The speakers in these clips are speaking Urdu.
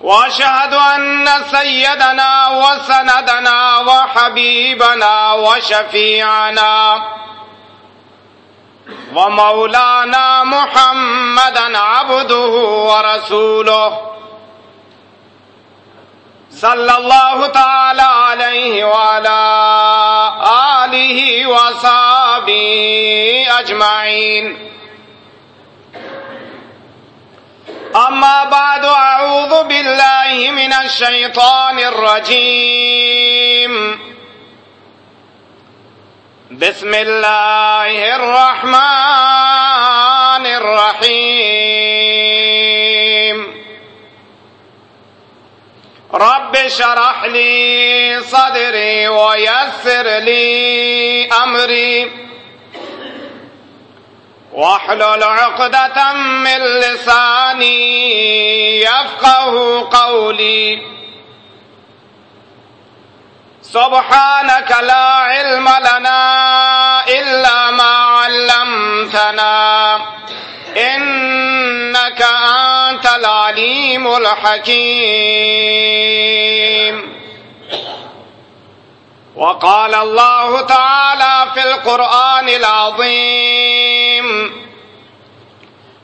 واشهد ان سيدنا وسندنا وحبيبنا وشفيعنا ومولانا محمدا عبده ورسوله صلى الله تعالى عليه وعلى اله وصحبه اجمعين أما بعد أعوذ بالله من الشيطان الرجيم. بسم الله الرحمن الرحيم. رب شرح لي صدري ويسر لي أمري. واحلل عقدة من لساني يفقه قولي. سبحانك لا علم لنا إلا ما علمتنا. إنك أنت العليم الحكيم. وقال الله تعالى في القرآن العظيم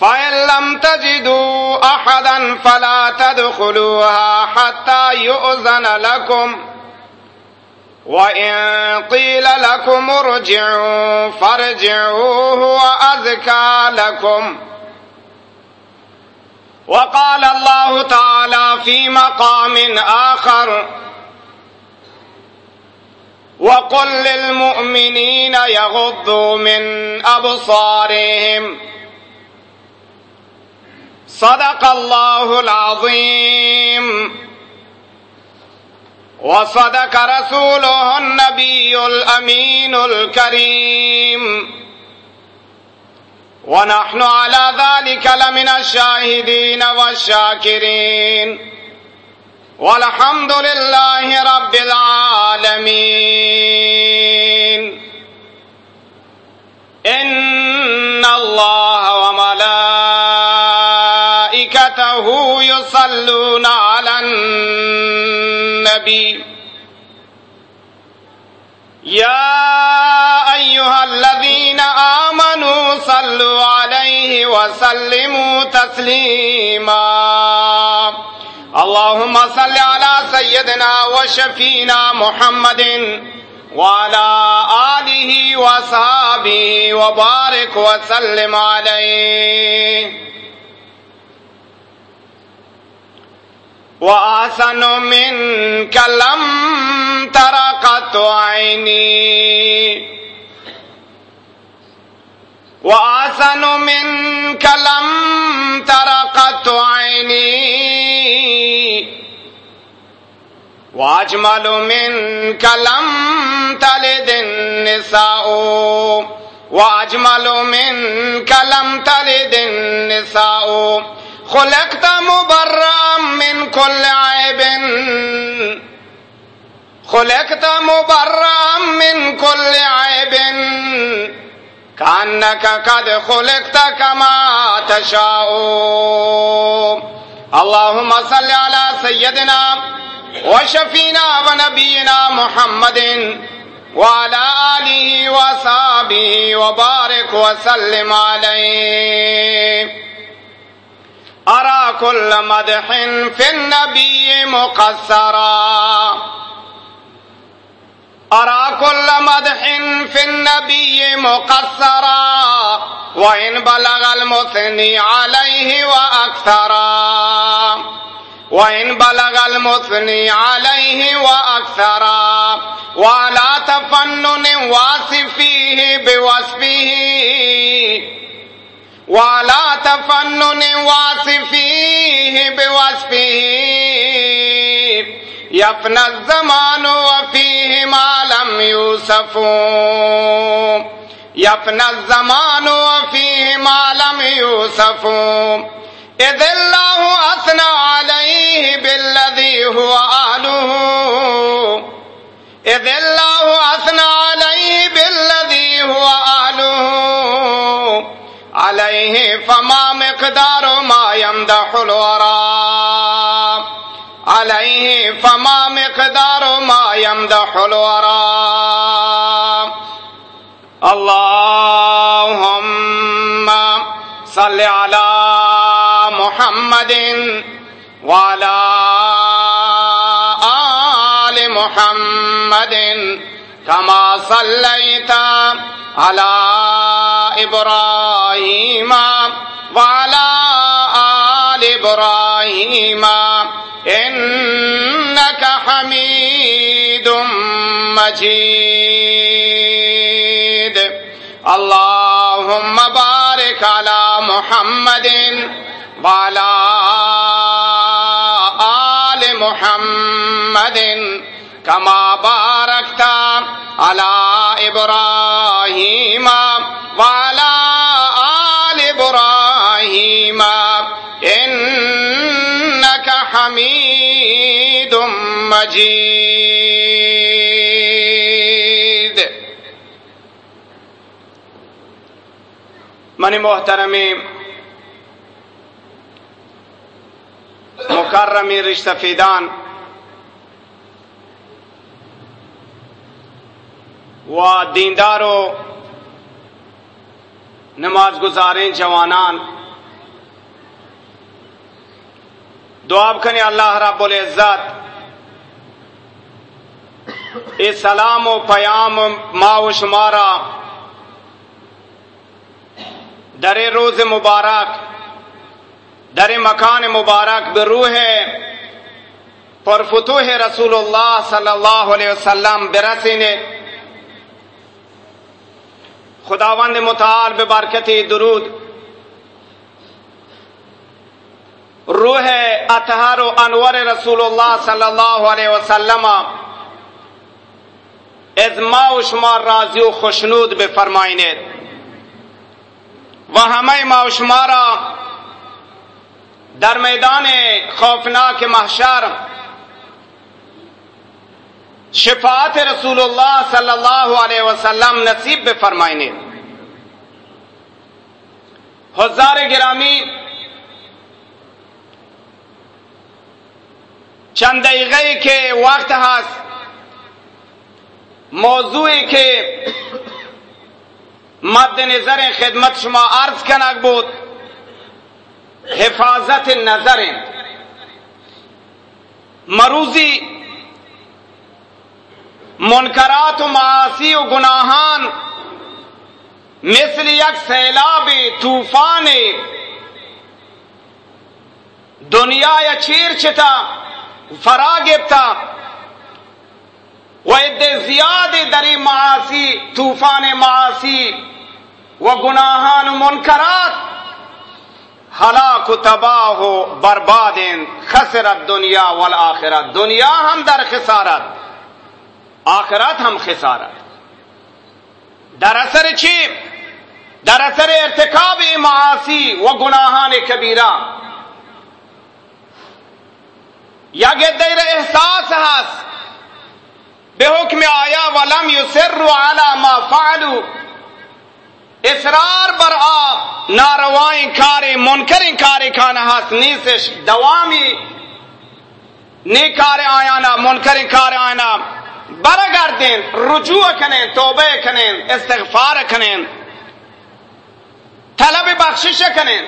فإن لم تجدوا أحدا فلا تدخلوها حتى يؤذن لكم. وإن قيل لكم ارجعوا فارجعوه وأذكى لكم. وقال الله تعالى في مقام آخر وقل للمؤمنين يغضوا من أبصارهم. صدق الله العظيم وصدق رسوله النبي الأمين الكريم ونحن على ذلك لمن الشاهدين والشاكرين والحمد لله رب العالمين يصلون على النبي يا أيها الذين آمنوا صلوا عليه وسلموا تسليما اللهم صل على سيدنا وشفينا محمد وعلى آله وصحابه وبارك وسلم عليه وآسن منك لم ترقت عيني. وآسن منك لم ترقت عيني. واجمل من کلم تل دن نساؤ واجمل من کلم تل دن خلقت مبرم من كل عيب. خلقت مبرم من كل عيب. كأنك قد خلقت كما تشاء. اللهم صل على سيدنا وشفينا ونبينا محمد وعلى آله وصحبه وبارك وسلم عليه. أرى كل مدح في النبي مقصرا. أرى كل مدح في النبي مقصرا. وإن بلغ المثني عليه وأكثرا. وإن بلغ المثني عليه وأكثرا. ولا تفنن واصفيه بوصفه. ولا تفنن واصفيه بوصفه يفنى الزمان وفيه ما لم يوصف يفنى الزمان وفيه ما لم يوصف إذ الله أثنى عليه بالذي هو أهله إذ الله أثنى عليه عليه فما مقدار ما يمدح الورى عليه فما مقدار ما يمدح الورى اللهم صل على محمد وعلى آل محمد كما صليت على إبراهيم وعلى آل إبراهيم. إنك حميد مجيد. اللهم مجيد من محترمين مکرمی رشتہ فیدان، و دیندار و نماز گزاریں جوانان، دعا کنی اللہ رب العزت اے سلام و پیام ما و شمارا. در روز مبارک، در مکان مبارک به روح پرفتوح رسول الله صلی الله علیه وسلم برسینه خداوند متعال به برکت درود. روح اطهر و انور رسول الله صلی الله علیه وسلم از ما و شما راضی و خوشنود بفرمایید و همه ما و شما را در میدان خوفناک محشر شفاعت رسول الله صلی الله علیه وسلم نصیب بفرمائنید. حضار گرامی، چند دقیقه که وقت هست موضوعی که مد نظر خدمت شما عرض کنک بود، حفاظت نظر مروزی منکرات و معاصی و گناهان مثل یک سیلاب طوفان دنیا چیر چتا، فرا گفتا و عده زیاد در معاصی، طوفان معاصی و گناهان و منکرات. ہلاک تباہ ہو برباد خسرت دنیا والآخرت. دنیا ہم در خسارت، آخرت ہم خسارت. در اثر چی؟ در اثر ارتکاب معاصی و گناہان کبیرہ. یا دیر احساس ہست بے حکم آیا ولم یسر علی ما فعلوا۔ اصرار بر آ ناروائیں کارے منکریں کارے کھانا ہس نیسش دوامی نیکارے آیانا منکریں کارے آیانا برگر دین رجوع کنیں توبہ کنیں استغفار کنیں طلب بخشش کنیں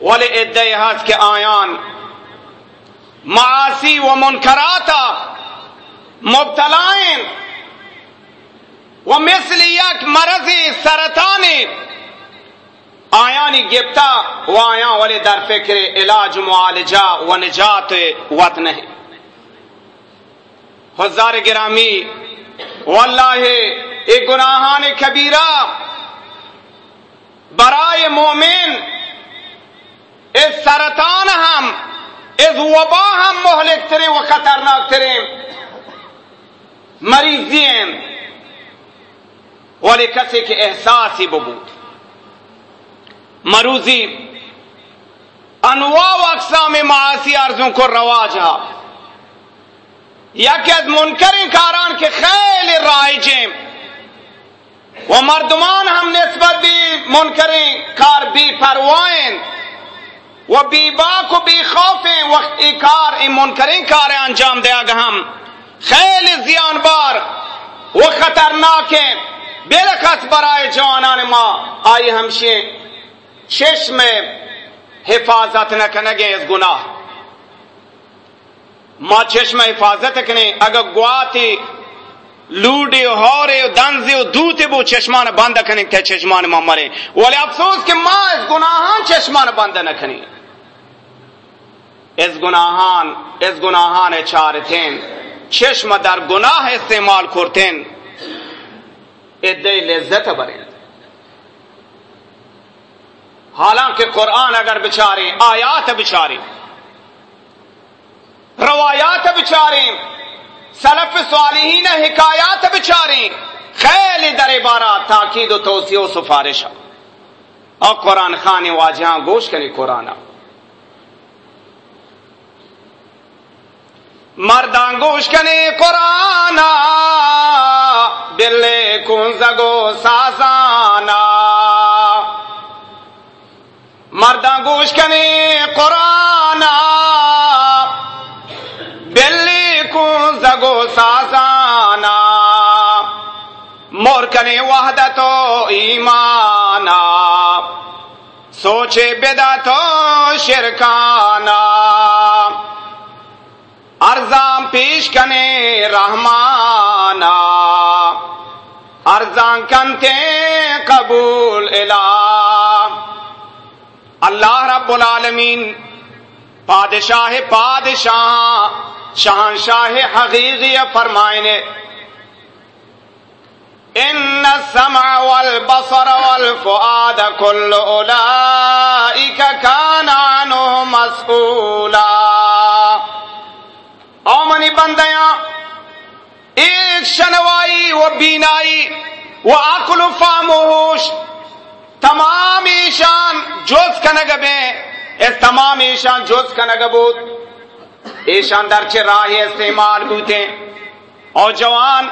ولی ادعی ہس کے آیان، معاصی و منکراتا مبتلائیں۔ و مثل یک مرض سرطان۔ آیانی گپتا و آیا ولی در فکر علاج، معالجہ و نجات وط نہیں حضار گرامی، واللہ ایک گناہان کبیرہ، برائے مومن اس سرطان ہم اس وبا ہم مہلک تریں و خطرناک تریں مریضی ہیں کسی کے احساس ہی ببود۔ مروزی، انواع و اقسام معاشی ارزوں کو رواج یا کہ منکر کاران کے خیل رائجیں۔ وہ مردمان ہم نسبت بھی منکریں کار بھی پروائیں۔ وہ بی با کو بھی خوفیں۔ وقت کار منکریں کار انجام دیا گا ہم۔ خیل زیان بار وہ خطرناک ہیں۔ بے برائے جوانان ماں آئی ہمشے شش میں حفاظت نہ کنگے اس گناہ۔ ماں چشم حفاظت کنے، اگر گواتی لوڈے ہورے دنزے دوتے بو چشمان بند کنے تے چشمان ماں مرے۔ ولی افسوس کہ ماں اس گناہان چشمان بند نہ کنے اس گناہان اس گناہان چارتین۔ چشم در گناہ استعمال کرتین۔ ادے لذت برے۔ حالانکہ قرآن اگر بچارے، آیات بچارے۔ روایات بچارے۔ سلف صالحین حکایات بچارے۔ خیلی در بارہ تاکید و توسیع و سفارش۔ اور قرآن خان واجہاں گوش کرے قرآن۔ مردان گوش کرے قرآن دل کن زگو سازانا. مردہ گوش کنی قرآن بلی کن زگو سازانا. مور کنی وحدت و ایمانا. سوچے بدعت و شرکانا. ارزام پیش کنے رحمانا ارزان کنتے قبول اللہ رب العالمین، پادشاہ پادشاہ، شہنشاہ حقیقی فرمائنے۔ ان السمع والبصر والفؤاد كل اولئك كان عنه مسؤولا او منی بندیاں، ایک شنوائی و بینائی و عقل و فاموش تمام ایشان جوز کنگ بے اس تمام ایشان جوز کنگ بود ایشان درچے راہ استعمال بوتے اور جوان،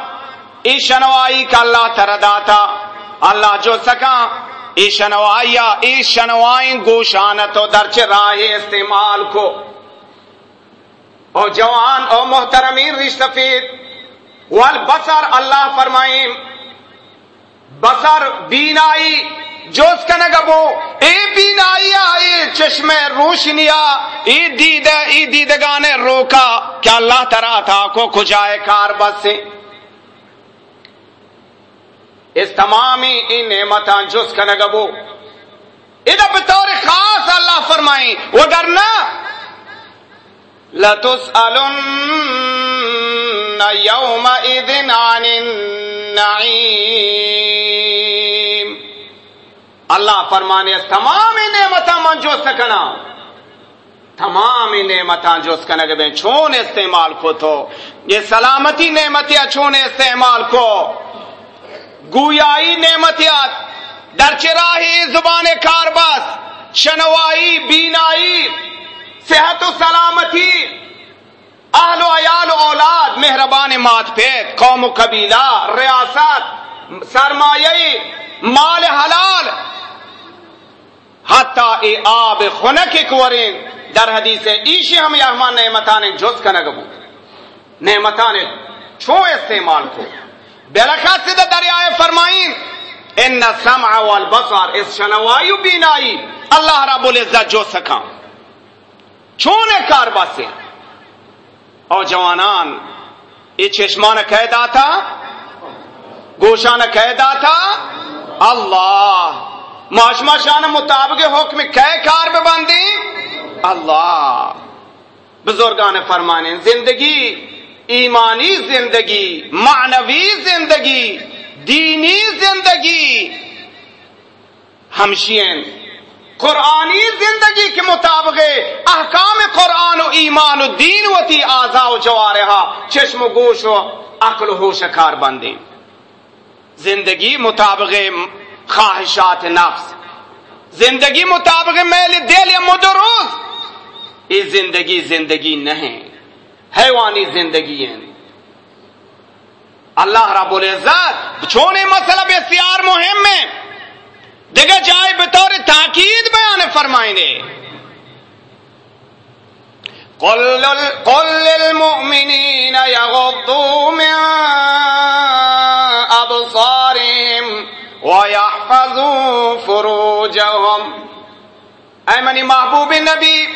ای شنوائی کا اللہ ترداتا اللہ جو سکا ای شنوائی ای شنوائیں گوشانتو درچے راہ استعمال کو۔ او جوان او محترمین رشتفید والبصر اللہ فرمائیم، بصر بینائی، جوز کا نگبو اے بینائی آئی چشم روشنیا ای دید ای دیدگان روکا، کیا اللہ ترا تھا کو کھجائے کار بس سے۔ اس تمامی ان نعمتاں جوز کا نگبو ادھا بطور خاص اللہ فرمائیں وگرنہ لتسألن يومئذ عن النعیم اللہ فرمانے تمام نعمتاں من جو سکنا تمام نعمتاں جو سکنا کنگ بین چھون استعمال کو تو۔ یہ سلامتی نعمتیاں چھون استعمال کو۔ گویائی نعمتیاں، درچراہی زبان کار بس شنوائی بینائی صحت و سلامتی، اہل و عیال و اولاد، مہربان مات پیت قوم و قبیلہ، ریاست، سرمایہ، مال حلال، حتی ای آب خنک کورین در حدیث ایشی ہم یہمان نعمتان جز کا نگبو نعمتان چھو استعمال کو۔ بلکات سے دریائے فرمائین ان سمع والبصر، اس شنوائی بینائی، اللہ رب العزت جو سکا چھونے کار باسے اور جوانان، یہ چشمان قید آتا گوشان قید آتا اللہ، معاشمہ شان مطابق حکم کہہ کار بے بندی اللہ۔ بزرگان فرمانے زندگی، ایمانی زندگی، معنوی زندگی، دینی زندگی ہمشین قرآنی زندگی کے مطابق احکام قرآن و ایمان و دین و تی آزا و جوارحا، چشم و گوش و عقل و ہوش کار بندیں زندگی مطابق خواہشات نفس۔ زندگی مطابق میل دل یا مدروز یہ زندگی زندگی نہیں، حیوانی زندگی ہے اللہ رب العزت، چھونے مسئلہ بسیار مہم میں دیکھا جائے بطور تاکید بیان فرمائیں گے قل للمؤمنین یغضوا من ابصارهم ويحفظوا فروجهم۔ اے منی محبوب نبی،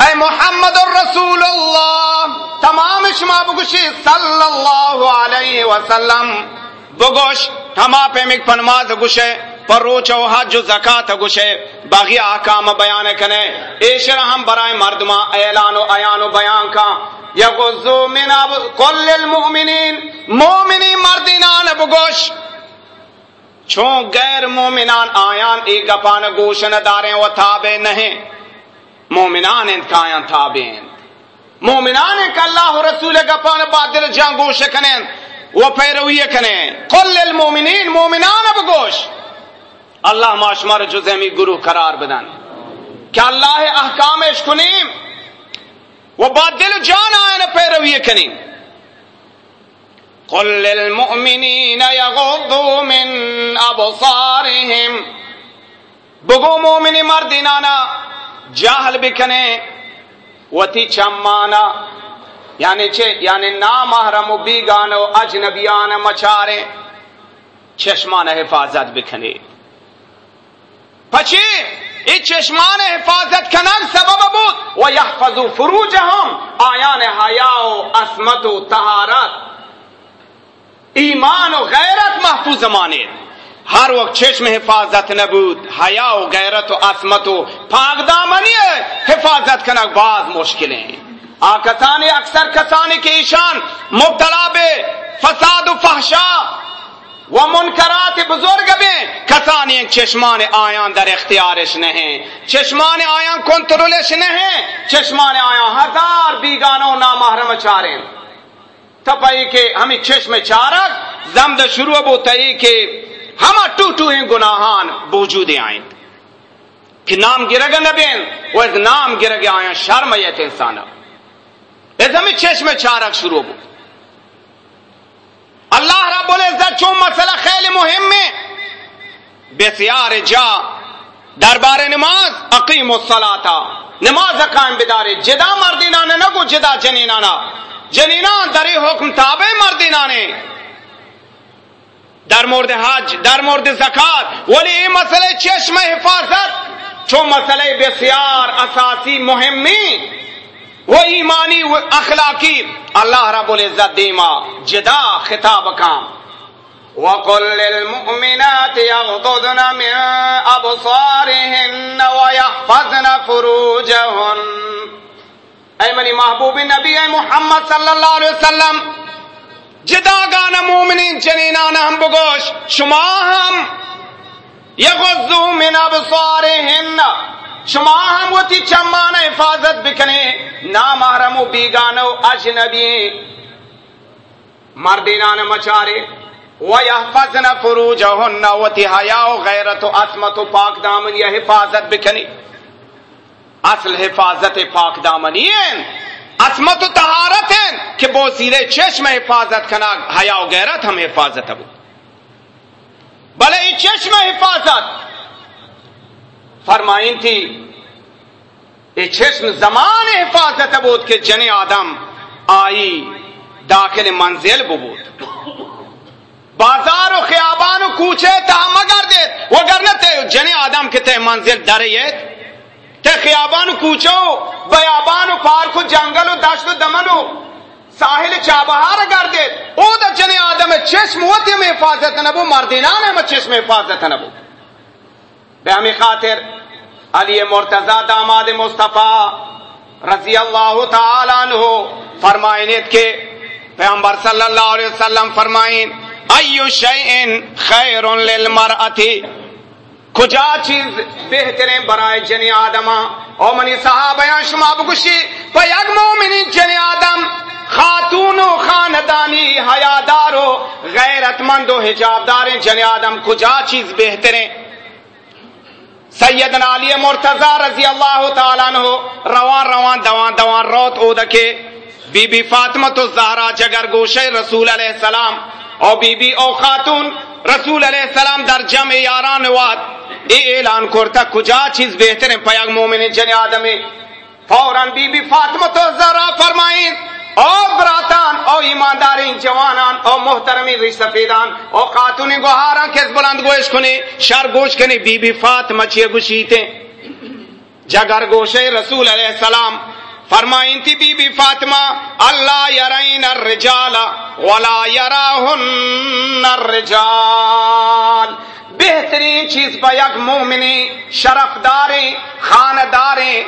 اے محمد الرسول اللہ، تمام شما بگوشی صلی اللہ علیہ وسلم۔ بگوش ہما پہ مک پنماز گوشے۔ پر روچو حج و زکات گوشے، باغی احکام بیان کنے۔ ایشر ہم برائے مردما اعلان و ایان و بیان کا۔ یغزو من اب کل المؤمنین، مومنی مردینان بگوش۔ چون غیر مومنان آیان ایک گپان گوشن داریں و تابع نہیں۔ مومنان انت کایان تابع ہیں۔ مومنان ایک اللہ رسول گپان بادل جان گوش کنیں و پیروی کنیں قل المومنین مومنان اب اللہ معاشمر جزیمی گروہ قرار بدن۔ کیا اللہ احکام اشکنیم و بادل جان آئین پیروی کنیں قل للمؤمنین یغضوا من ابصارهم بگو مومنی مردینانا جاہل بکنے۔ وتی چمانا یعنی چے یعنی نامحرم و بیگان و اجنبیان مچارے۔ چشمان حفاظت بکنے۔ پچی ای چشمان حفاظت کنن سبب بود و یحفظو فروجهم آیان حیاء و اسمت و طهارت ایمان و غیرت محفوظ مانے ہر وقت چشم حفاظت نبود، حیا و غیرت و عصمت و پاک دامنی حفاظت کرنا بعض مشکلیں۔ آکسانی اکثر کسانی کے ایشان مبتلا بے فساد و فحشا و منکرات بزرگ بے کسانی چشمان آیان در اختیارش نہیں۔ چشمان آیان کنٹرولش نہیں۔ چشمان آیان ہزار بیگانوں نامحرم چاریں تپائی کے ہمیں چشم چارک، زمد شروع ابو تئی کے ہم ٹو ٹو ہیں گناہان بوجود آئیں۔ کہ نام گرگ نبین، وہ از نام گرگ آیا شرم یت انسان۔ اس ہمیں چشم چارک شروع ابو۔ اللہ رب العزت چون مسئلہ خیل مہم میں بسیار جا۔ دربار نماز، اقیم الصلاة۔ نماز قائم بدارے۔ جدا مردینانا نگو جدا جنینانا۔ جنینان در حکم تابع مردینانے۔ در مورد حج، در مورد زکات۔ ولی این مسئلہ چشم حفاظت۔ چون مسئلہ بسیار اساسی مهمی و ایمانی اخلاقی اللہ رب العزت دیما جدا خطاب کام۔ وقل للمؤمنات يغضضن من أبصارهن ويحفظن فروجهن۔ اے منی محبوب نبی، اے محمد صلی اللہ علیہ وسلم جدا گانا مومنین چنینانا ہم بگوش، شما ہم یغضو من ابصارهن شما هم وتی چمان حفاظت بکنه نامحرم و بیگانه و اجنبی۔ مردینان مچاره و یحفظن فروجهن وتی حیا و غیرت و عصمت و پاک دامنی حفاظت بکنی۔ اصل حفاظت پاک دامنی عصمت و طہارت ہیں کہ وہ سیدھے چشم حفاظت کنا، حیا و غیرت ہم حفاظت ابو بھلے چشم حفاظت فرمائن تھی، یہ چشم زمان حفاظت ابود کہ جن آدم آئی داخل منزل ببود بازار و خیابان و کوچے تا مگر دیت وہ نہ تے جن آدم کے تے منزل ڈریت تے خیابان و کوچو بیابان و پارک و جنگل و دشت و دمن و ساحل چابہار اگر دے او دا جنے آدم چشم ہوتی میں حفاظت نبو مردینان میں چشم حفاظت نبو بے ہمیں خاطر علی مرتضی داماد مصطفیٰ رضی اللہ تعالی عنہ فرمائنیت کے پیغمبر صلی اللہ علیہ وسلم فرمائن ایو شیئن خیر للمرأتی. کجا چیز بہترین برائے جنی آدم او منی صحابہ شما بکشی پیگ مومنی جنی آدم خاتون و خاندانی، حیادار و غیرت مند و حجاب دار جن آدم، کجا چیز بہتریں سیدنا علی مرتضی رضی اللہ تعالیٰ عنہ روان روان دوان دوان روت او دکے۔ بی بی فاطمہ تو زہرا جگر گوشے رسول علیہ السلام او بی بی او خاتون رسول علیہ السلام در جمع یاران واد۔ ای اعلان کرتا کجا چیز بہتر پیاگ مومن جن آدم فوراً بی بی فاطمہ تو زہرا فرمائیں او براتان او ایماندارین، جوانان او محترمی ریش سفیدان او خاتون گوہارا کس بلند گوش کنی؟ شر گوش کنی؟ بی بی فاطمہ چیئے گوشیتے؟ جگر گوشے رسول علیہ السلام فرمائیں تھی بی بی فاطمہ، اللہ یرین الرجال ولا یراہن الرجال. بہترین چیز پا یک مومنی شرف داریں خانداریں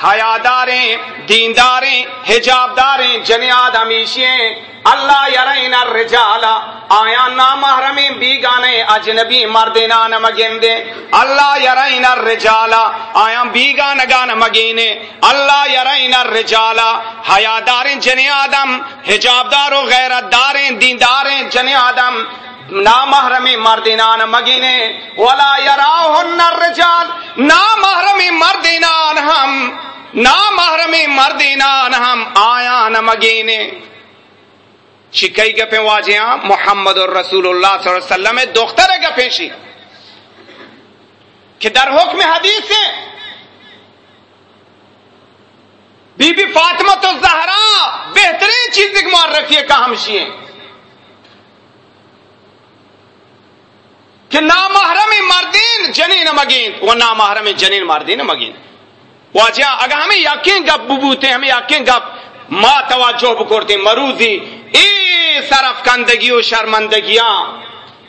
حیاداریں، دینداریں حجاب داریں جن آدمیشیں اللہ یرین الرجال آیا نامحرمی بیگانے اجنبی مردینا نمگندے اللہ یرین الرجال آیا بیگانگان مگینے اللہ یرین الرجال حیاداریں جن آدم حجاب دار و غیرت داریں دینداریں جن آدم نامحرمی مردینان مگینے، ولا یراہن الرجال، نامحرمی مردینان ہم، نامحرمی مردینان ہم آیا نمگینے شکئی گپے واجیاں، محمد الرسول اللہ صلی اللہ علیہ وسلم، دختر گپے شی۔ کہ در حکم حدیث ہے۔ بی بی فاطمہ تو زہرا بہترین چیز ایک معرفی ہے کہ ہم شیئیں کہ نامحرم مردین جنین مگین، وہ نامحرم جنین مردین مگین۔ واجہ جی ہاں، اگر ہمیں یقین گپ ببوتے ہمیں یقین گپ ما توجہ بکرتے مروزی، ای صرف کندگی و شرمندگیاں،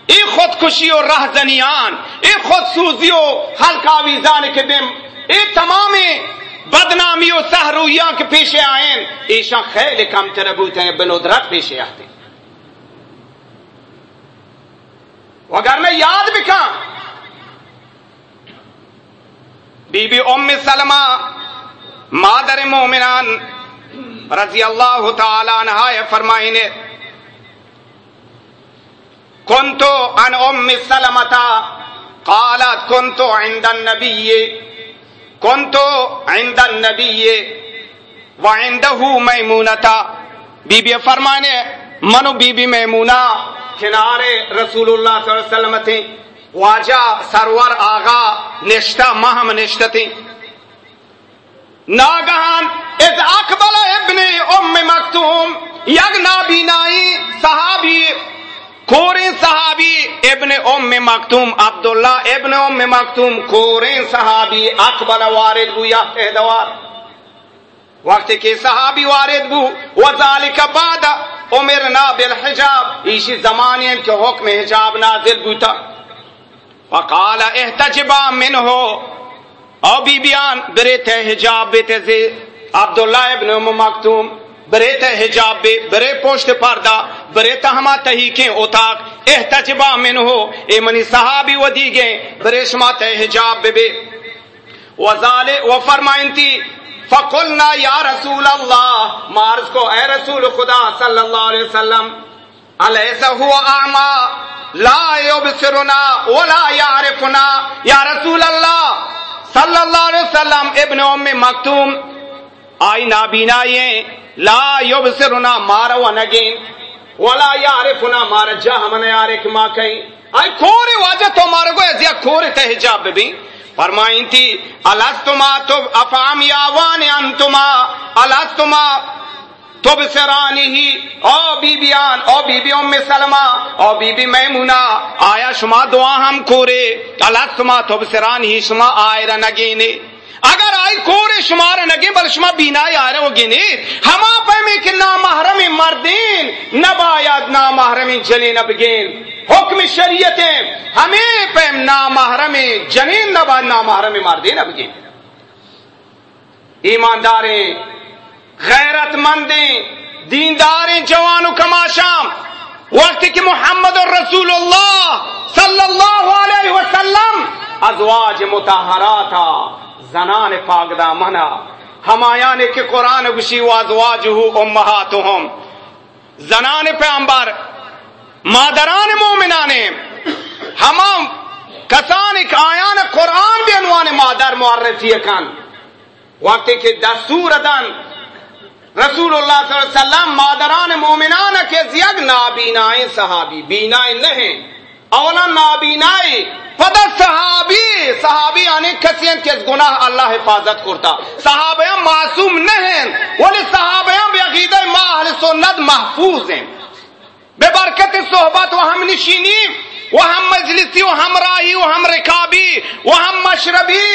ای خودکشی و رہزنیان ای خود و حلقہ ویزان کے دم، ای تمام بدنامی و سہرویاں کے پیشے آئیں ایشا خیل کم تربوتے ہیں بندرت پیشے آتے اگر میں یاد بکا بی بی ام سلمہ، مادر مومنان رضی اللہ تعالی عنہ فرمائنے، کنتو ان ام سلمتا قالت کنتو عند النبی، کنتو عند النبی، وعنده میمونتا۔ بی بی فرمانے منو بی بی میمونہ کنارے رسول اللہ صلی اللہ علیہ وسلم تھے واجہ سرور آغا نشتہ، مہم نشتہ تھے ناگہان از اقبل ابن ام مکتوم، یک نابینائی صحابی کوریں صحابی ابن ام مکتوم، عبداللہ ابن ام مکتوم کوریں صحابی اقبل وارد بو یا اہدوار وقت کے صحابی وارد بو، وذالک بعد امرنا بالحجاب، ایشی زمانی کے حکم حجاب نازل بوتا وقال احتجبا من ہو او بی بیان، بریت حجاب بیتے زی عبداللہ ابن ام مکتوم، بریت حجاب بے برے پوشت پردہ، بریت ہما تحیکیں اتاق۔ احتجبا من ہو اے منی صحابی و دیگے برشما تے حجاب بے وزال و فرمائنتی فقلنا یا رسول اللہ مارس کو، اے رسول خدا صلی اللہ علیہ وسلم علیہ هو اعما؟ لا یبصرنا ولا یعرفنا۔ یا رسول اللہ، صلی اللہ علیہ وسلم، ابن ام مکتوم آئی نابینا یہ، لا یبصرنا مارا و نگین، ولا یعرفنا مارا۔ جا ہمنے یارک ما کہیں۔ آئی کھوری واجہ تو مارا گو ازیا کھوری تے حجاب بھی فرمائیں تھی الستما تو افام یاوان انتما الستما تب سرانی ہی، او بی بیان او بی بی ام سلمہ، او بی بی میمونہ، آیا شما دعا ہم کورے الستما تب سرانی ہی، شما آئرہ نگینے۔ اگر آئی کور شمار نگے، بل شما بینا یار وہ گنے ہما پہ کہ نا محرم مردین نباید نا محرم جلی نبگین۔ حکم شریعت ہمیں محرم جنین نبا نا محرم مردین نبگین ایمانداریں غیرت مندیں دینداریں، جوان و کماشام وقت کہ محمد الرسول اللہ صلی اللہ علیہ وسلم ازواج متحرات زنان پاک منا ہمایا نے کہ قرآن گشی وازواج ہو امہاتہم، زنان پیامبر مادران مومنان ہما کسان ایک آیان قرآن بھی انوان مادر معرفی کن وقت کہ دستور دن رسول اللہ صلی اللہ علیہ وسلم مادران مومنان کے زیاد نابینائیں صحابی بینائیں نہیں اولا نابینائیں پدر صحابی صحابی آنے کسی ہیں کس گناہ اللہ حفاظت کرتا صحابیاں معصوم نہیں ولی صحابیاں بے عقیدہ ما اہل سنت محفوظ. ہیں بے برکت صحبت و ہم نشینی وہ ہم مجلسی وہ ہم راہی وہ ہم رکابی وہ ہم مشربی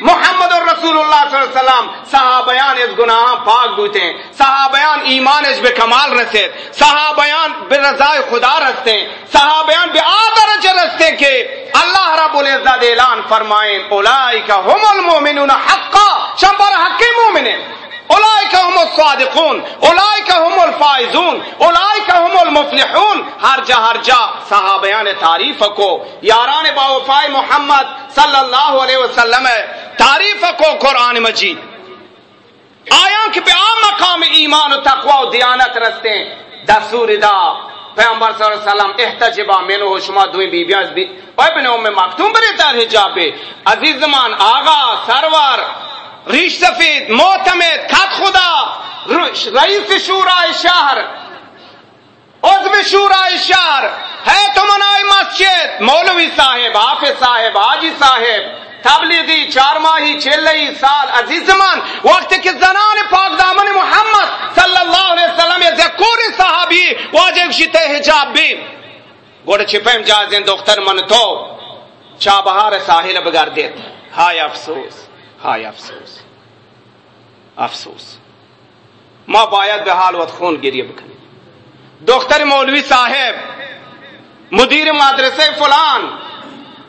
محمد الرسول اللہ صلی اللہ علیہ وسلم صحابیان اس گناہ پاک بوتے ہیں، صحابیان ایمان اس بے کمال رسید، صحابیان بے رضای خدا رستے ہیں، صحابیان بے آدرج رستے کہ اللہ رب العزت اعلان فرمائیں اولائکا ہم المومنون حقا شمبر حقی مومنین اولائک هم الصادقون، اولائک هم الفائزون، اولائک هم المفلحون۔ ہر جا ہر جا، صحابیان تعریف کو، یاران با وفای محمد صلی اللہ علیہ وسلم، تعریف کو قرآن مجید۔ آیا کہ پہ عام مقام ایمان و تقوی و دیانت رستے ہیں۔ دستور دا، پیغمبر صلی اللہ علیہ وسلم، احتجبا منو شما دوئی بی بیاز بی ابن ام مکتوم بری تر حجاب۔ عزیز زمان، آغا، سرور ریش سفید، معتمد، خط خدا رئیس شورای شہر، عضو شورای شہر، ہے تو منائی مسجد، مولوی صاحب، حافظ صاحب، حاجی صاحب، تبلیغی چار ماہی چلئی سال، عزیز زمان وقت کہ زنان پاک دامن محمد صلی اللہ علیہ وسلم ذکور صحابی، واجب شتے حجاب بھی۔ گوڑ چھپیم جازیں دختر من تو چا بہار ساحل بگار دیت ہائے افسوس۔ ہائے افسوس۔ افسوس۔ ما باید به حال وقت خون گریه بکنیم دختر مولوی صاحب، مدیر مدرسه فلان،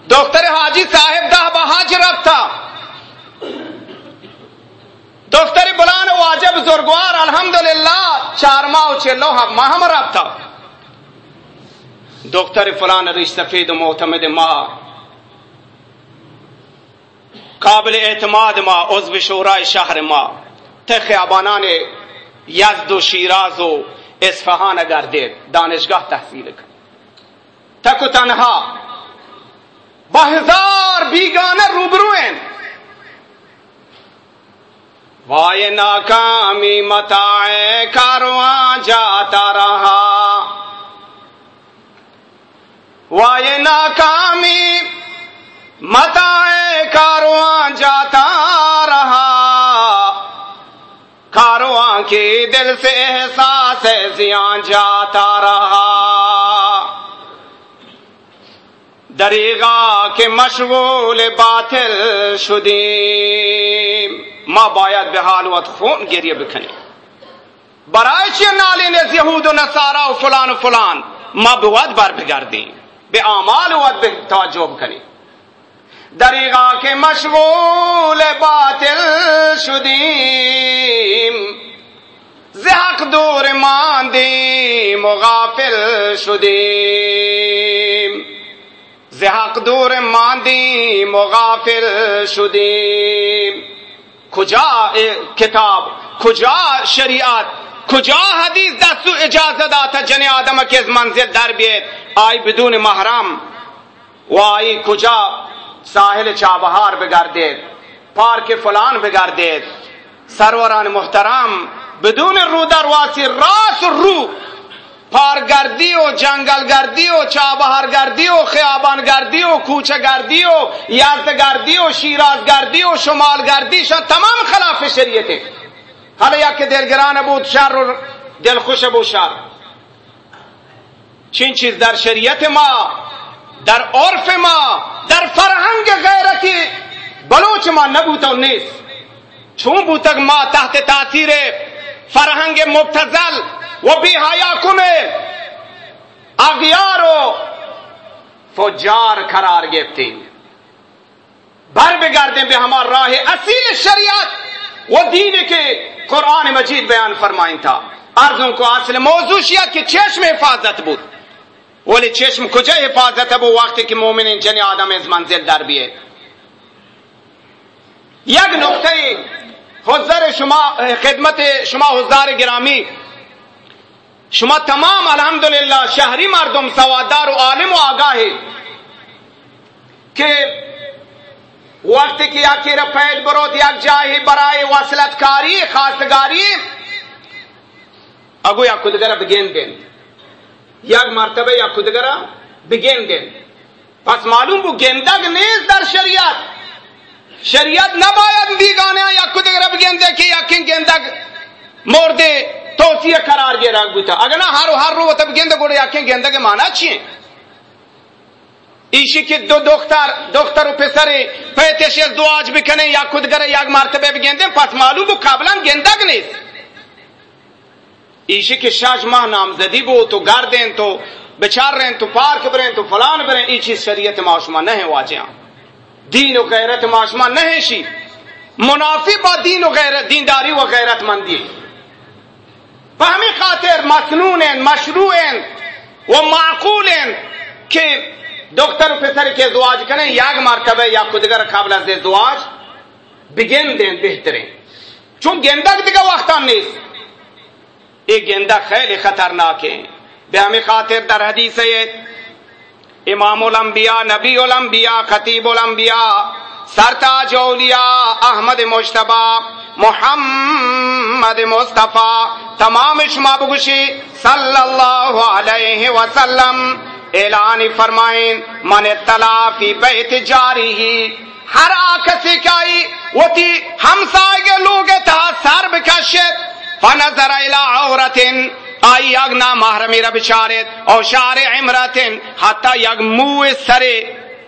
دختر حاجی صاحب ده به حج رفتا دختر بلان واجب زرگوار الحمدلله چار ماه و چلو هم ماه هم رفتا دختر فلان ریش سفید و معتمد ما قابل اعتماد ما عضو شورای شهر ما. ته خیابانان یزد و شیراز و اصفهان اگر دید، دانشگاه تحصیل کن. تک و تنها. با هزار بیگانه روبرو ہیں وائے ناکامی متاع کارواں جاتا رہا وائے ناکامی جاتا رہا۔ دریغا کے مشغول باطل شدیم ما باید به حالوات خون گریه بکنیم برای چیه نالین از یهود و نصارا و فلان و فلان ما به ود بر بگردیم به اعمال ود به توجه بکنیم دریغا کے مشغول باطل شدیم زحق دور ماندیم مغافل شدیم زحق دور ماندی مغافل شدیم کجا کتاب، کجا شریعت، کجا حدیث دستو اجازت داتا جن آدم کے از منزل در بیت۔ آئی بدون محرم۔ و آئی کجا ساحل چابہار بگردید، پارک فلان بگردید۔ سروران محترم بدون رو درواسی راس رو. پارگردی و جنگل گردی و چابہر گردی و خیابان گردی و کوچه گردی و یزد گردی و شیراز گردی و شمال گردی شد. تمام خلاف شریعت. حالا یا که دلگران بود شر و دلخوش بود شر. چین چیز در شریعت ما در عرف ما در فرهنگ غیرتی. بلوچ ما نبوت و نیست. چون بوتک ما تحت تاثیر فرهنگ مبتزل و بی حیا کنه اغیار و فجار قرار گرفتیم بر بگردیم به ہمار راہ اصیل شریعت۔ و دین کے قرآن مجید بیان فرمائیں تھا۔ ارضوں کو اصل موضوع شیعت کہ چشم حفاظت بود۔ ولی چشم کجا حفاظت ہے وہ وقت کہ مومن جن آدم از منزل در بیه یک نقطه حضر شما خدمت شما حضار گرامی، شما تمام الحمدللہ شہری مردم، سوادار و عالم و آگاہ کہ وقت کی آخر پید بروت یک جاہی برائے وصلت کاری خاصگاری اگو یا خودگرہ بگین دین یک مرتبہ یا خودگرہ بگین دین پس معلوم بو گندگ نیز در شریعت۔ شریعت نباید بیگانه یا خودگرہ بگین دے کہ یقین گندگ مردے توصیه قرار گیرا بوتا اگر نہ ہر ہر رو تب گنده گوڑے یقین گنده کے معنی چیه ایشی که دو دختر دختر و پسر پیتش از دواج بکنه یا کدگره یک مرتبه بگنده پس معلوم بو قبلا گندگ نیست ایشی که شش ماه نامزدی بو، تو گردن تو بچار رہن، تو پارک برین تو فلان برین ای چیز شریعت معاشمہ نہ ہے دین و غیرت معاشمہ نہ شی۔ منافی با دین و غیرت، دینداری و غیرت مندی فهمی خاطر مسنون مشروع و معقول که دختر و پسر که ازدواج کنن یک مرتبه یا کدگر قبل از ازدواج بگن دین بهترین چون گندک دیگه وقتا نیست۔ این گندک خیلی خطرناکه به همین خاطر در حدیث امام الانبیاء نبی الانبیاء خطیب الانبیاء سرتاج اولیاء، احمد مشتبہ محمد مصطفیٰ، تمام شما بگوشی، صلی اللہ علیہ وسلم، اعلان فرمائیں، من اطلاع فی بیت جاری ہی ہر آکسی کائی، وتی ہمسائے لوگ تا سر بکشت فنظر الى عورت آئی یگ نا محرمی را بچارت او شار عمرت حتی یگ موی سرے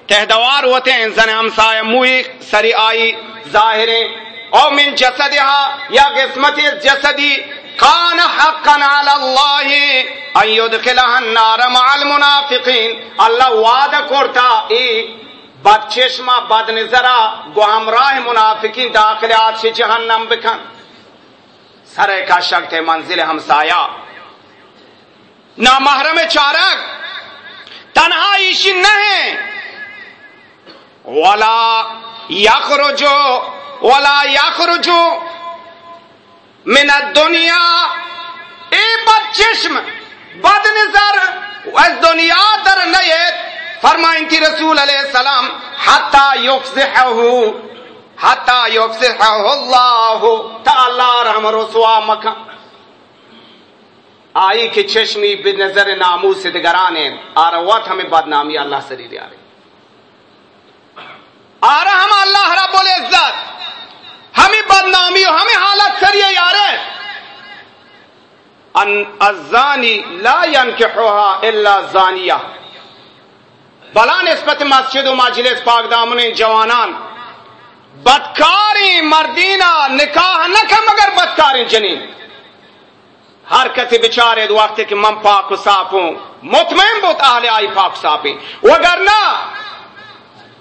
تہدوار ہوتے ہیں، زن ہمسائے موی سری آئی ظاہریں او من جسدها یا قسمت جسدی، کان حقا علی اللہ ان یدخلها النار مع المنافقین۔ اللہ وعدہ کرتا، ای بد چشمہ، بد نظرہ گو ہمراہ منافقین داخل آت سے جہنم بکن۔ سرے کا شک تھے منزل ہمسایا نہ محرم چارک تنہا ایشی نہیں ولا یخرجو ولا یخرجو من الدنیا۔ ای بد چشم، بد نظر از دنیا در نیت فرمائیں تی رسول علیہ السلام، حتی یفزحه حتی یفزحه اللہ، تا اللہ رحم رسوا مکہ آئی کہ چشمی بے نظر ناموس سے دگران ہیں۔ آروات ہمیں بدنامی اللہ سری دے آرے آرہ ہم اللہ رب العزت۔ ہمیں بدنامی ہو ہمیں حالت سری یار ازانی لا ينكحها الا زانیہ۔ بلا نسبت مسجد و مجلس پاک دامن جوانان۔ بدکاری مردینہ نکاح نہ کم مگر بدکاری جنین۔ ہر کسی بچارے دو وقت کہ من پاک و صاف ہوں۔ مطمئن بہت اہل آئی پاک صاف ہیں وگرنہ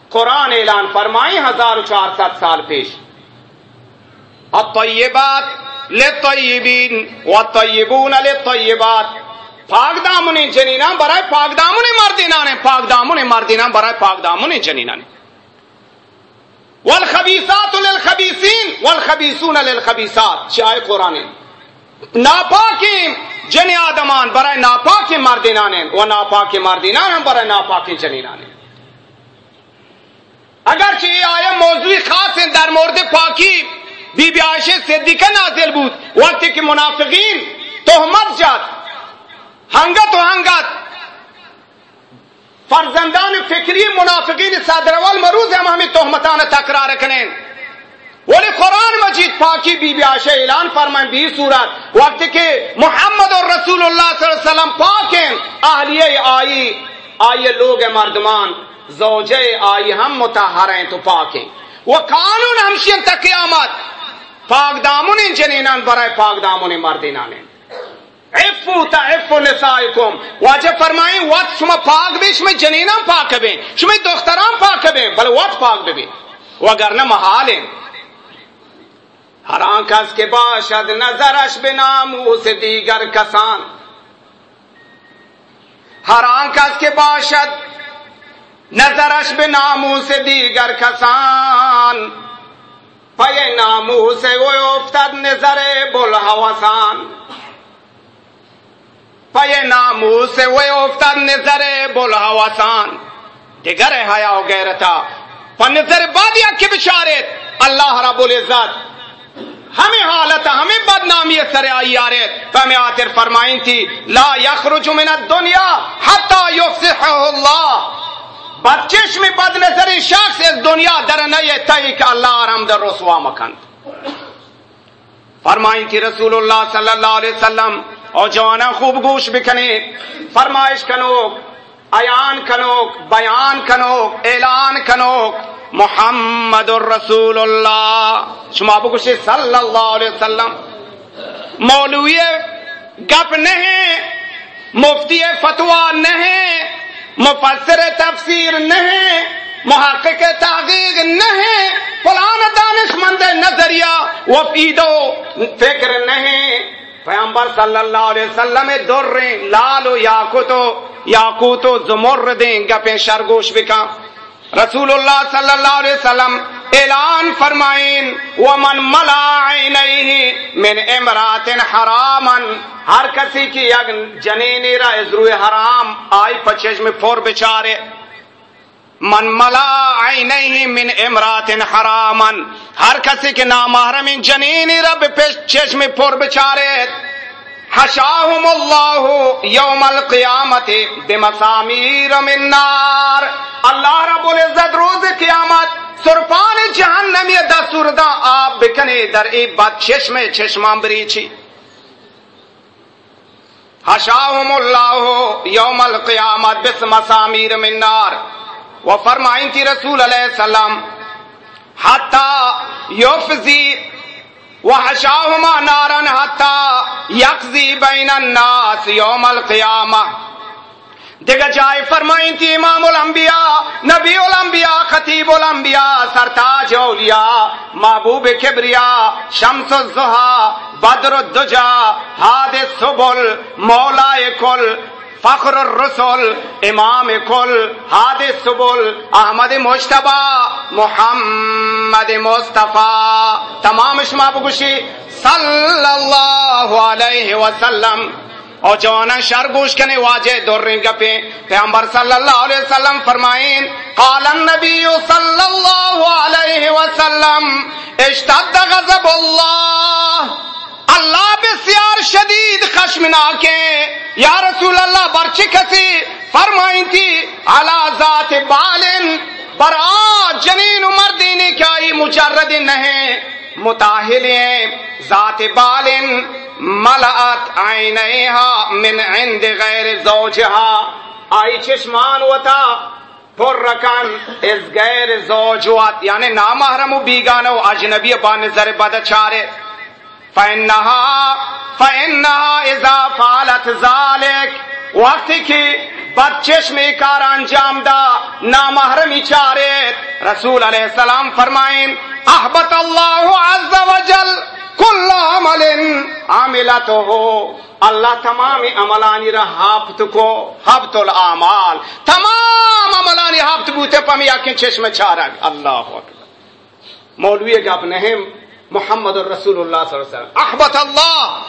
قرآن اعلان فرمائیں ہزار چار سات سال پیش۔ الطیبات للطیبین والطیبون للطیبات۔ پاک دامن جنینا برائے پاک دامن مردینا نے۔ پاک دامن مردینا برائے پاک دامن جنینا نے۔ والخبیثات للخبیثین والخبیثون للخبیثات۔ چاہے قرآن۔ ہے ناپاکی جن آدمان برائے ناپاکی مردینان و ناپاکی مردینان برائے ناپاکی جنینان اگرچہ یہ آیا موضوع خاص ہیں، در مورد پاکی، بی بی عائشہ صدیقہ نازل بود، وقتی کہ منافقین تہمت جات، ہنگت و ہنگت، فرزندان فکری منافقین صدروال مروز ہم ہمیں تہمتان تکرار رکھنے ولی قرآن مجید پاکی بی بی عائشہ اعلان فرمائیں بی صورت، وقت کہ محمد اور رسول اللہ صلی اللہ علیہ وسلم پاک ہیں، اہلیہ آئی آئیے لوگ مردمان زوجے آئی ہم متحر ہیں تو پاک ہیں۔ وہ قانون ہمشین تک قیامت، پاک دامن جنینان برائے پاک دامن مردینان عفو تا عفو نسائکم، واجب فرمائیں وقت شما پاک بھی، شما جنینان پاک بھی، شما دختران پاک بھی، بل وقت پاک بھی، وگرنہ محال ہیں۔ ہر کس کے باشد نظرش بنامو سے دیگر کسان۔ ہر کس کے باشد نظرش بنامو سے دیگر کسان۔ پے نامو سے وہ افتد نظر بول حوسان پے نامو سے وہ افتد نظر بول حوسان دیگر حیا و غیرتا۔ پنظر بادیا کے بچارے۔ اللہ رب العزت ہمیں حالت، ہمیں بدنامی سر آئی آ رہے۔ تو ہمیں آتر فرمائیں تھی، لا یخرج من الدنیا حتی یفسح اللہ۔ بچش میں بد نظر شخص اس دنیا در نئے، تئی کہ اللہ آرام در رسوا مکن فرمائیں تھی رسول اللہ صلی اللہ علیہ وسلم اور جوانا خوب گوش بکنے فرمائش کنوک ایان کنوک، بیان کنوک، اعلان کنوک۔ محمد الرسول اللہ شما بکشی صلی اللہ علیہ وسلم مولوی گپ نہیں، مفتی فتوا نہیں، مفسر تفسیر نہیں، محقق تحقیق نہیں، فلان دانش مند نظریہ وہ پیدو فکر نہیں۔ پیامبر صلی اللہ علیہ وسلم در لالو یاقوتو یاقوتو زمر دیں، گپیں شرگوش بکا رسول اللہ صلی اللہ علیہ وسلم اعلان فرمائن ومن ملا عینیہ من امرات حراما ہر کسی کی یک جنینی را ازروی حرام آئی پچش میں فور بچارے من ملا عینیہ من امرات حراما ہر کسی کی نامحرم جنینی را پچش میں فور بچارے حشاہم اللہ یوم القیامت بمسامیر من نار۔ اللہ رب العزت روز قیامت سرپان جہنم یہ دستور دا، آپ بکنے در ای بد چشم چشمان بریچی۔ حشاہم اللہ یوم القیامت بس مسامیر من نار۔ و فرمائیں تھی رسول علیہ السلام، حتی یفزی وحشاهما نارا حتى يقضي بين الناس يوم القيامه دیگر جائے فرمائیں تھی امام الانبیاء، نبی الانبیاء، خطیب الانبیاء، سرتاج اولیاء، محبوب کبریا، شمس الزہا بدر الدجا حاد السبل مولا کل فخر الرسول امام کل حاد السبل احمد مشتبہ محمد مصطفیٰ۔ تمام شما بگوشی، صلی اللہ علیہ وسلم۔ اور جوانا شر گوش کنے واجہ دور رنگ گپے پیغمبر صلی اللہ علیہ وسلم فرمائیں قال النبی صلی اللہ علیہ وسلم، اشتد غضب اللہ۔ اللہ بسیار شدید خشمناک یا رسول اللہ برچی کسی فرمائیں تھی علا ذات بالن برآ جنین عمر دینے کیا ہی مجرد نہیں۔ متاہل ذات بالن، ملعت عینیہا من عند غیر زوجہا۔ آئی چشمان وتا پر رکن از غیر زوجوات یعنی نامحرم و بیگانه و اجنبی با نظر بد چاره فانها فانها اذا فعلت ذلك وقتی که بد کار انجام دا، نامحرمی چاره رسول علیہ السلام فرمائیں احبت اللہ عز وجل کل عمل عاملہ ہو اللہ تمام عملانی را حافت کو حفت العمال۔ تمام عملانی حافت بوتے پمی آکیں چشم چارک اللہ اکبر۔ مولوی گپ نہیں محمد الرسول اللہ صلی اللہ علیہ وسلم. احبت اللہ.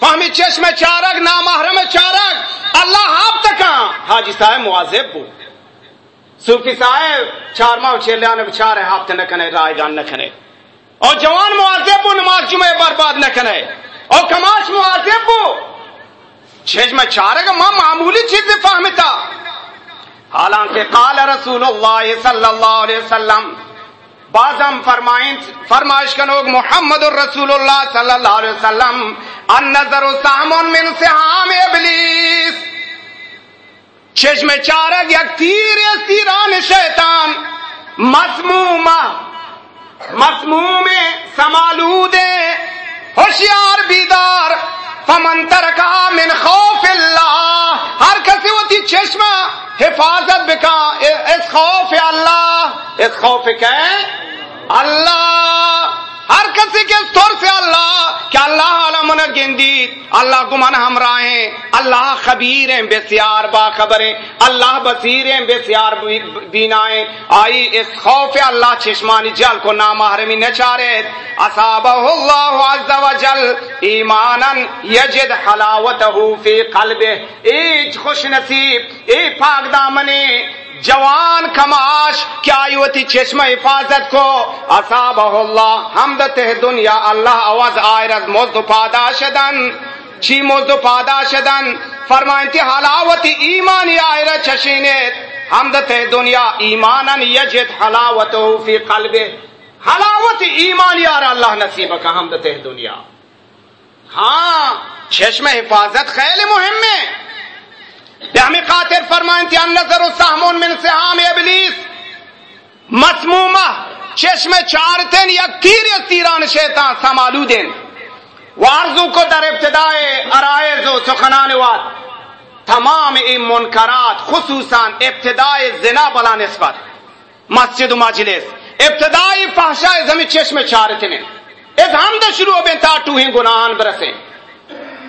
فہمی چشم چارک نامحرم چارک. اللہ حافت کہاں حاجی صاحب، معذب بو. صوفی صاحب، چار ماہ چیلیاں بچارے ہفتے نہ کنے، رائے جان نہ کنے. اور جوان معذب بو، نماز جمعے برباد نہ کنے. اور کماش معذب بو. چھج میں چارے ماں معمولی چیز فہمتا حالانکہ قال رسول اللہ صلی اللہ علیہ وسلم بازم فرمائیں فرمائش کنوگ محمد الرسول اللہ صلی اللہ علیہ وسلم ان نظر سامن من سہام ابلیس۔ چشم چارگ یک تیر تیران شیطان۔ مسموم مسموم سمالود ہوشیار بیدار۔ فمنتر کا من خوف اللہ ہر کسی ہوتی چشمہ، حفاظت بکا اس خوف اللہ، اس خوف کہ اللہ۔ ہر کسی کے طور سے اللہ کہ اللہ علم گندی؟ اللہ گمن ہمراہیں اللہ خبیر ہیں بسیار باخبر ہیں، اللہ بصیر ہیں بسیار بینائیں آئی، اس خوف اللہ چشمانی جل کو نامحرمی نچارے۔ اصابہ اللہ عز و جل ایمانا یجد حلاوتہو فی قلبہ۔ ایج خوش نصیب، ای پاک دامنے۔ جوان کماش کیا یوتی چشم حفاظت کو؟ اصاب اللہ حمد دنیا، اللہ آواز آئرز موزد پادا شدن۔ چی موزد پادا شدن؟ فرمائنتی حلاوتی ایمانی آئر چشینت حمد دنیا ایمانا یجد حلاوتو فی قلب حلاوت ایمانی آر اللہ نصیب کا حمد دنیا۔ ہاں چشم حفاظت خیلی مهم ہے۔ ہمیں خاطر فرمائیں تھی نظر السحمون من سہام ابلیس، مسمومہ، چشم چارتن یا تیر تیران شیطان سمالو دین وارزو کو در ابتدائے ارائز و سخنان وات تمام این منکرات، خصوصا ابتدائی زنا بلا نسبت، مسجد و مجلس ابتدائی فحشاء زمین چشم چارتن اس ہم دا شروع بین تا توہیں گناہان برسیں۔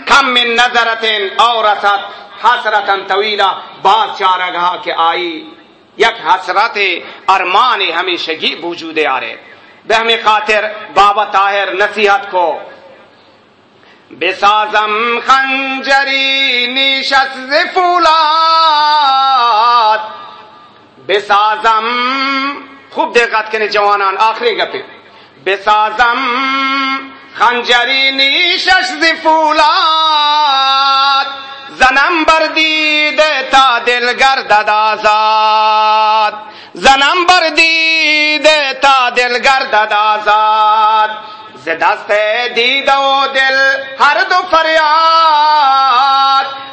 کم من نظرتن اور رسط حسرتن طویلا، بعض چارگاہ کے آئی یک حسرت ارمان ہمیشگی وجود آ رہے بہم خاطر بابا طاہر نصیحت کو، بسازم خنجری نیشت فولاد۔ بسازم، خوب دقت کنی جوانان، آخری گپی۔ بسازم خنجری نیشت فولاد زنم بردید تا دل گردد آزاد. زنم بردید تا دل گردد آزاد. ز دست دید و دل هر دو فریاد،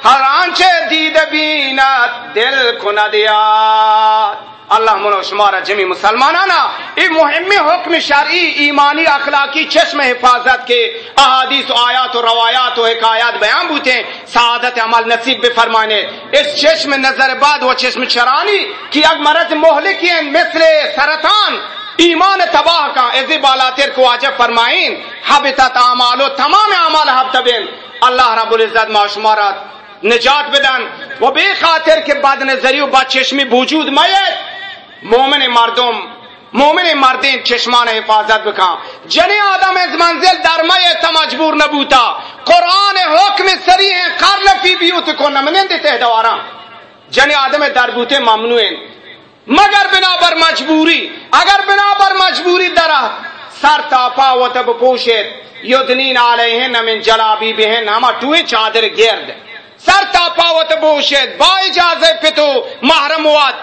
هر آنچه دید بیند دل کند یاد. اللہ منو شمارا جمی مسلمانانا، ای مهم حکم شرعی، ایمانی اخلاقی چشم حفاظت کے احادیث و آیات و روایات و حکایات بیان بوتے سعادت عمل نصیب بفرمانے اس چشم نظر بعد و چشم چرانی کی اگ مرض مہلکی ہیں مثل سرطان، ایمان تباہ کا ایزی بالاتر کو واجب فرمائین حبتت اعمال و تمام اعمال حبتبین اللہ رب العزت ما شمارات نجات بدن۔ و بے خاطر کے بعد نظری و بعد چشمی وجود میت مومن مردم، مومن مردین چشمان حفاظت بکن جنی آدم از منزل در میت مجبور نبوتا۔ قرآن حکم سریح قرن فی بیوت کن نمینن دیتے دوارا جنی آدم در بوتے ممنوعین۔ مگر بنا بر مجبوری، اگر بنا بر مجبوری درہ سر تا پا و تب پوشید، یدنین علیہن من جلابی بہن ہما توی چادر گرد۔ سر تا پا و تب پوشید، با اجازه پتو محرم وات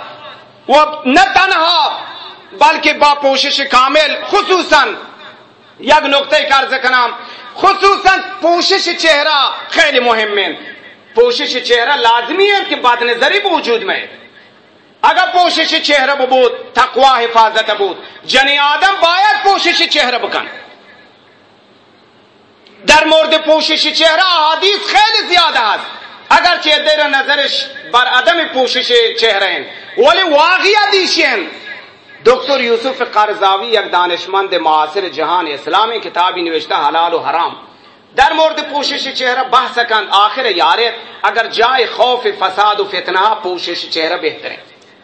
وہ نہ تنہا، بلکہ با پوشش کامل، خصوصاً یک نقطۂ قرض کنام خصوصاً پوشش چہرہ خیلی مهم ہے پوشش چہرہ لازمی ہے کہ بات نظری وجود میں۔ اگر پوشش چہرہ بود تقوا حفاظت بود جنی آدم باید پوشش چہرہ بکن۔ در مورد پوشش چہرہ حدیث خیلی زیادہ ہے اگر دیر نظرش بر عدم پوشش چہرہ ہیں ولی واقعی دیشین دکتر یوسف قرضاوی یک دانشمند معاصر جهان اسلامی کتابی نوشته حلال و حرام۔ در مورد پوشش چهره بحث کند آخر یارت اگر جای خوف فساد و فتنه پوشش چهره بهتره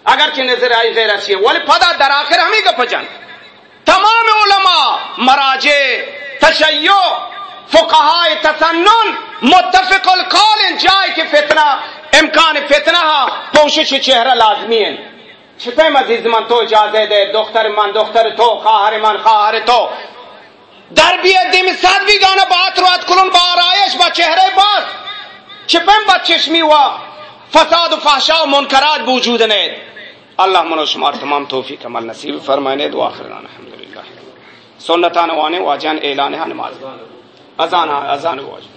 اگر که نظر آئی غیر اچھی ہے ولی پدا در آخر ہمیں کا پچن تمام علماء، مراجع، تشیع، فقہاء تسنن متفق القول جائے کہ فتنہ، امکان فتنہ ہاں، پوشش چہرہ لازمی ہے۔ چھتے مزید من تو اجازت دے، دختر من، دختر تو، خواہر من، خواہر تو۔ در بیه دیم صد بیگانه بات روات کنون با آرایش با چهره باز۔ چپم با چشمی و فساد و فحشا و منکرات بوجود نید اللہ من و شمار تمام توفیق، عمل نصیب فرمائنے دو آخران الحمدللہ۔ سنتان وانے واجان اعلان نماز۔ اذان اذان واجان